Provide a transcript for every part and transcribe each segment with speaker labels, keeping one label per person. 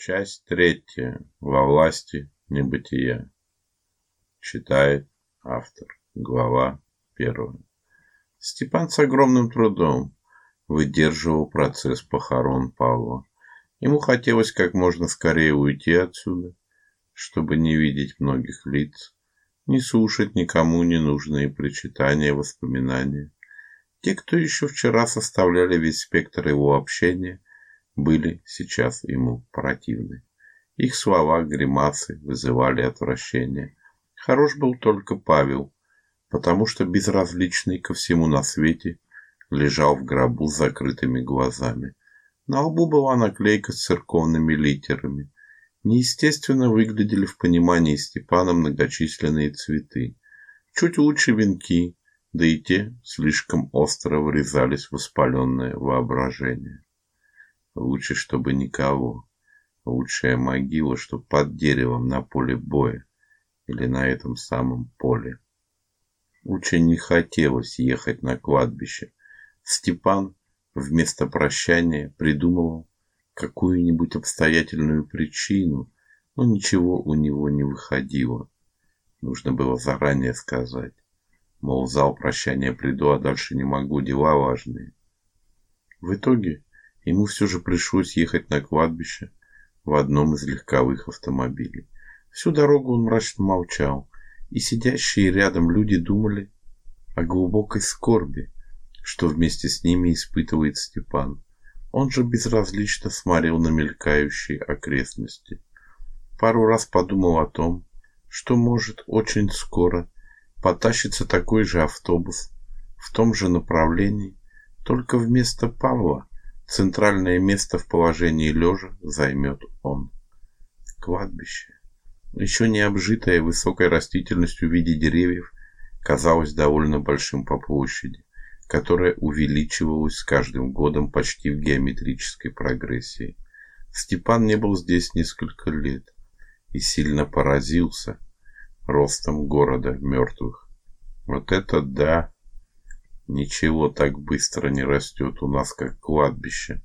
Speaker 1: Часть третья. Во власти небытия. Читает автор. Глава первая. Степан с огромным трудом выдерживал процесс похорон Павла. Ему хотелось как можно скорее уйти отсюда, чтобы не видеть многих лиц, не слушать никому ненужные причитания, воспоминания. Те, кто еще вчера составляли весь спектр его общения, были сейчас ему противны. Их слова, гримасы вызывали отвращение. Хорош был только Павел, потому что безразличный ко всему на свете лежал в гробу с закрытыми глазами. На лбу была наклейка с церковными литерами. Неестественно выглядели в понимании Степана многочисленные цветы. Чуть лучше венки, да и те слишком остро врезались в воспаленное воображение. Лучше, чтобы никого. Лучшая могила, что под деревом на поле боя или на этом самом поле. Очень не хотелось ехать на кладбище. Степан вместо прощания придумывал какую-нибудь обстоятельную причину, но ничего у него не выходило. Нужно было заранее сказать. Мол, зал прощания приду, а дальше не могу, дела важные. В итоге ему все же пришлось ехать на кладбище в одном из легковых автомобилей. Всю дорогу он мрачно молчал, и сидящие рядом люди думали о глубокой скорби, что вместе с ними испытывает Степан. Он же безразлично смотрел на мелькающие окрестности. Пару раз подумал о том, что может очень скоро потащится такой же автобус в том же направлении, только вместо Павла центральное место в положении лежа займет он. Кладбище, еще не обжитое высокой растительностью в виде деревьев, казалось довольно большим по площади, которая увеличивалась с каждым годом почти в геометрической прогрессии. Степан не был здесь несколько лет и сильно поразился, ростом города мертвых. Вот это да! Ничего так быстро не растет у нас, как кладбище.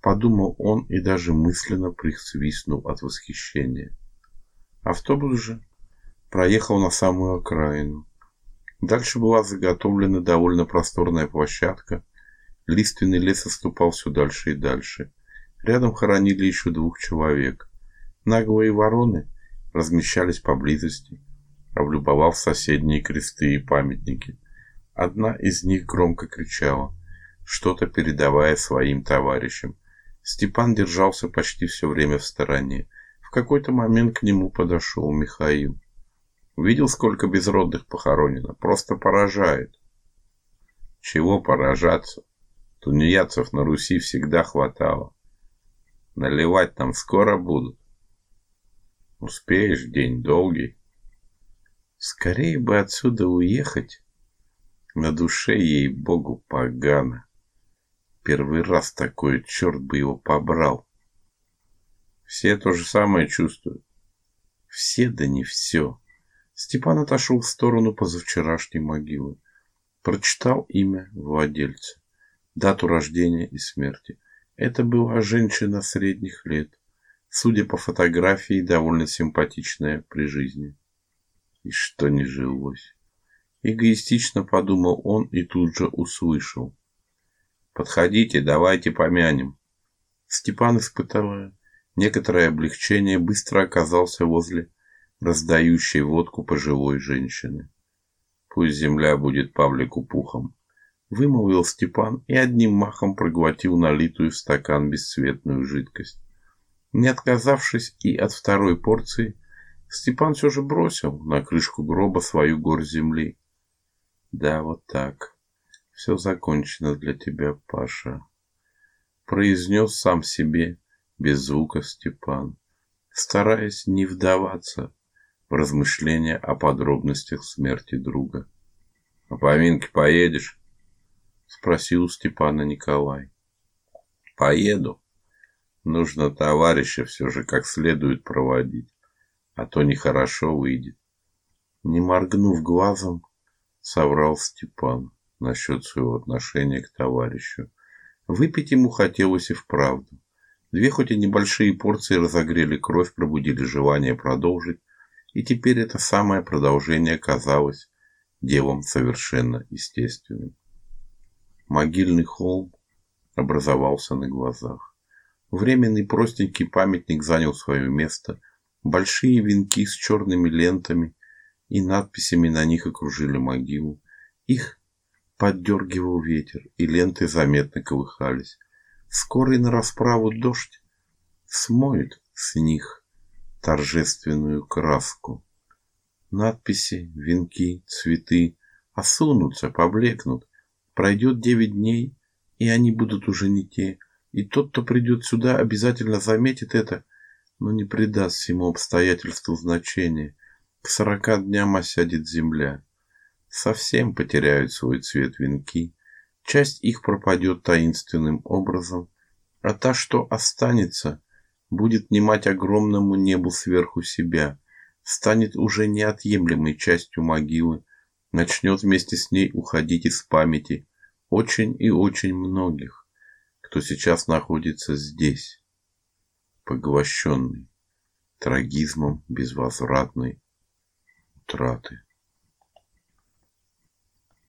Speaker 1: Подумал он и даже мысленно присвистнул от восхищения. Автобус же проехал на самую окраину. Дальше была заготовлена довольно просторная площадка. Лиственный лес отступал все дальше и дальше. Рядом хоронили еще двух человек. Наглые вороны размещались поблизости облюбовав соседние кресты и памятники. Одна из них громко кричала, что-то передавая своим товарищам. Степан держался почти все время в стороне. В какой-то момент к нему подошел Михаил. Видел, сколько безродных похоронено, просто поражает. Чего поражаться? Тунеядцев на Руси всегда хватало. Наливать там скоро будут. Успеешь, день долгий. Скорее бы отсюда уехать. На душе ей богу погано. Первый раз такое черт бы его побрал. Все то же самое чувствуют. Все да не все. Степан отошел в сторону позавчерашней могилы. Прочитал имя владельца, дату рождения и смерти. Это была женщина средних лет, судя по фотографии, довольно симпатичная при жизни и что не жилось. Эгоистично подумал он и тут же услышал: "Подходите, давайте помянем". Степан, испытывая некоторое облегчение, быстро оказался возле раздающей водку пожилой женщины. Пусть земля будет Павлику пухом, вымолвил Степан и одним махом проглотил налитую в стакан бесцветную жидкость. Не отказавшись и от второй порции, Степан все же бросил на крышку гроба свою горсть земли. Да, вот так. Все закончено для тебя, Паша, произнес сам себе без звука Степан, стараясь не вдаваться в размышления о подробностях смерти друга. "На поминки поедешь?" спросил Степана Николай. "Поеду. Нужно товарища все же как следует проводить а то нехорошо выйдет. Не моргнув глазом, соврал Степан насчет своего отношения к товарищу. Выпить ему хотелось и вправду. Две хоть и небольшие порции разогрели кровь, пробудили желание продолжить, и теперь это самое продолжение казалось делом совершенно естественным. Могильный холм образовался на глазах. Временный простенький памятник занял свое место. Большие венки с черными лентами и надписями на них окружили могилу. Их поддергивал ветер, и ленты заметно колыхались. Скоро и на расправу дождь смоет с них торжественную краску. Надписи, венки, цветы осунутся, поблекнут. Пройдет девять дней, и они будут уже не те. И тот, кто придет сюда, обязательно заметит это, но не придаст всему обстоятельству значения. К сорока дням осядет земля. Совсем потеряют свой цвет венки. Часть их пропадет таинственным образом, а та, что останется, будет внимать огромному небу сверху себя, станет уже неотъемлемой частью могилы, начнет вместе с ней уходить из памяти очень и очень многих, кто сейчас находится здесь, поглощенный трагизмом безвозвратной утраты.